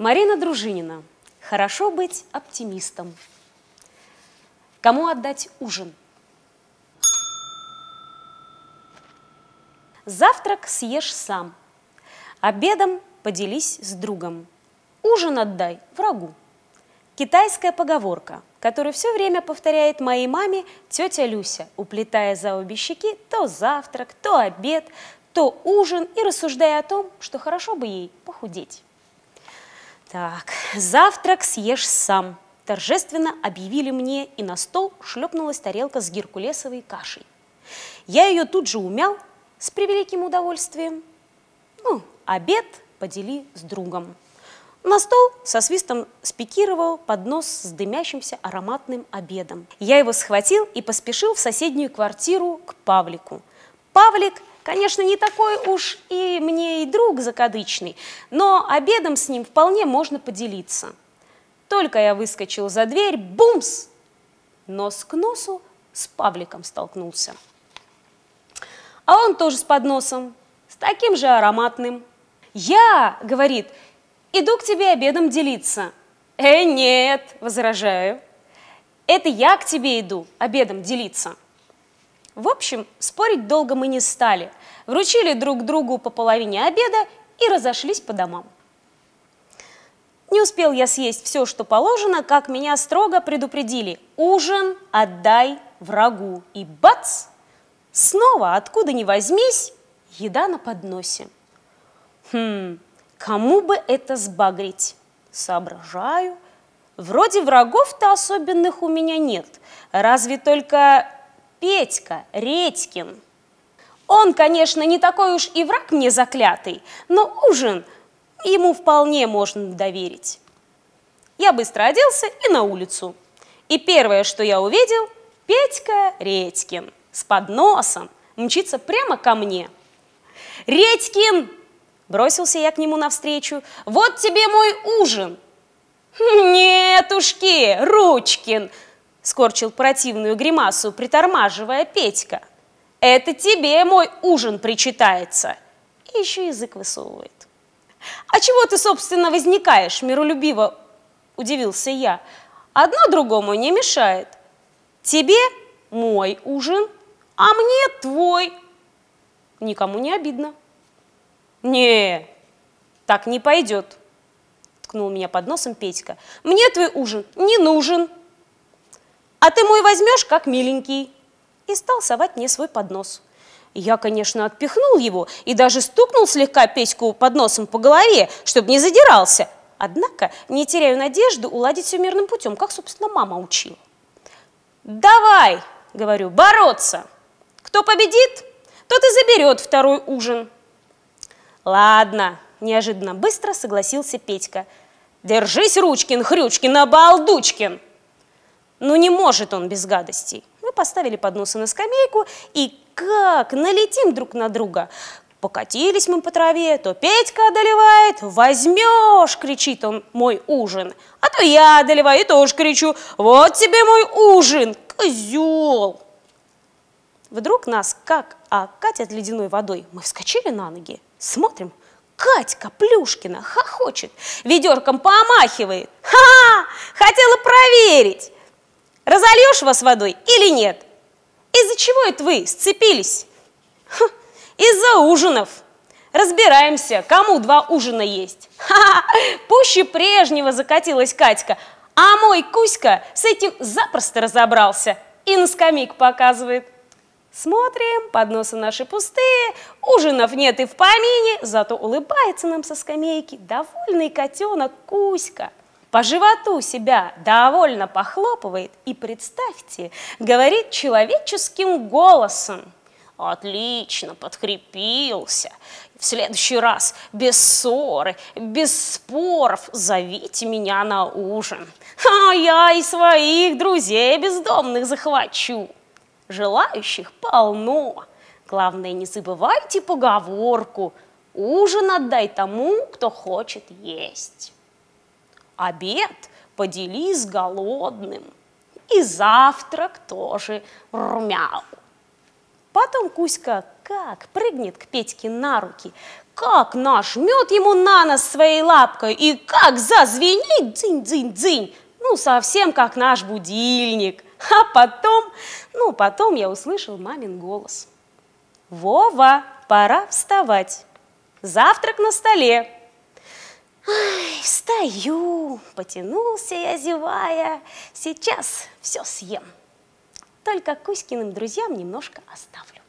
Марина Дружинина. Хорошо быть оптимистом. Кому отдать ужин? Завтрак съешь сам. Обедом поделись с другом. Ужин отдай врагу. Китайская поговорка, которую все время повторяет моей маме тетя Люся, уплетая за обе щеки то завтрак, то обед, то ужин и рассуждая о том, что хорошо бы ей похудеть. Так, завтрак съешь сам. Торжественно объявили мне, и на стол шлепнулась тарелка с геркулесовой кашей. Я ее тут же умял с превеликим удовольствием. Ну, обед подели с другом. На стол со свистом спикировал поднос с дымящимся ароматным обедом. Я его схватил и поспешил в соседнюю квартиру к Павлику. Павлик, конечно, не такой уж и мне и друг закадычный, но обедом с ним вполне можно поделиться. Только я выскочил за дверь, бумс! Нос к носу с Павликом столкнулся. А он тоже с подносом, с таким же ароматным. «Я, — говорит, — Иду к тебе обедом делиться. Э, нет, возражаю. Это я к тебе иду обедом делиться. В общем, спорить долго мы не стали. Вручили друг другу по половине обеда и разошлись по домам. Не успел я съесть все, что положено, как меня строго предупредили. Ужин отдай врагу. И бац! Снова, откуда ни возьмись, еда на подносе. Хм, Кому бы это сбагрить? Соображаю. Вроде врагов-то особенных у меня нет. Разве только Петька Редькин. Он, конечно, не такой уж и враг мне заклятый, но ужин ему вполне можно доверить. Я быстро оделся и на улицу. И первое, что я увидел, Петька Редькин с подносом мчится прямо ко мне. «Редькин!» Бросился я к нему навстречу. «Вот тебе мой ужин!» «Нетушки, Ручкин!» Скорчил противную гримасу, притормаживая Петька. «Это тебе мой ужин причитается!» И еще язык высовывает. «А чего ты, собственно, возникаешь?» Миролюбиво удивился я. «Одно другому не мешает. Тебе мой ужин, а мне твой. Никому не обидно». «Не, так не пойдет», — ткнул меня под носом Петька. «Мне твой ужин не нужен, а ты мой возьмешь, как миленький». И стал совать мне свой поднос. Я, конечно, отпихнул его и даже стукнул слегка Петьку под носом по голове, чтобы не задирался. Однако не теряю надежды уладить все мирным путем, как, собственно, мама учила. «Давай!» — говорю, «бороться! Кто победит, тот и заберет второй ужин». Ладно, неожиданно быстро согласился Петька. Держись, Ручкин, Хрючкин, Обалдучкин! Ну не может он без гадостей. Мы поставили подносы на скамейку и как налетим друг на друга. Покатились мы по траве, то Петька одолевает, возьмешь, кричит он, мой ужин. А то я одолеваю и тоже кричу, вот тебе мой ужин, козел. Вдруг нас как окатят ледяной водой. Мы вскочили на ноги. Смотрим, Катька Плюшкина хохочет, ведерком помахивает. Ха! Хотела проверить, разольешь вас водой или нет. Из-за чего это вы сцепились? Из-за ужинов. Разбираемся, кому два ужина есть. Ха-ха, пуще прежнего закатилась Катька, а мой Кузька с этим запросто разобрался и на скамейку показывает. Смотрим, подносы наши пустые, ужинов нет и в помине, зато улыбается нам со скамейки довольный котенок Кузька. По животу себя довольно похлопывает и, представьте, говорит человеческим голосом. Отлично, подкрепился. В следующий раз без ссоры, без споров зовите меня на ужин. А я и своих друзей бездомных захвачу. Желающих полно. Главное, не забывайте поговорку «Ужин отдай тому, кто хочет есть». Обед подели с голодным. И завтрак тоже румял. Потом Кузька как прыгнет к Петьке на руки, как нажмет ему на нос своей лапкой и как зазвенит дзынь-дзынь-дзынь, ну, совсем как наш будильник. А потом, ну, потом я услышал мамин голос. «Вова, пора вставать, завтрак на столе». Ай, встаю, потянулся я, зевая, сейчас все съем. Только Кузькиным друзьям немножко оставлю.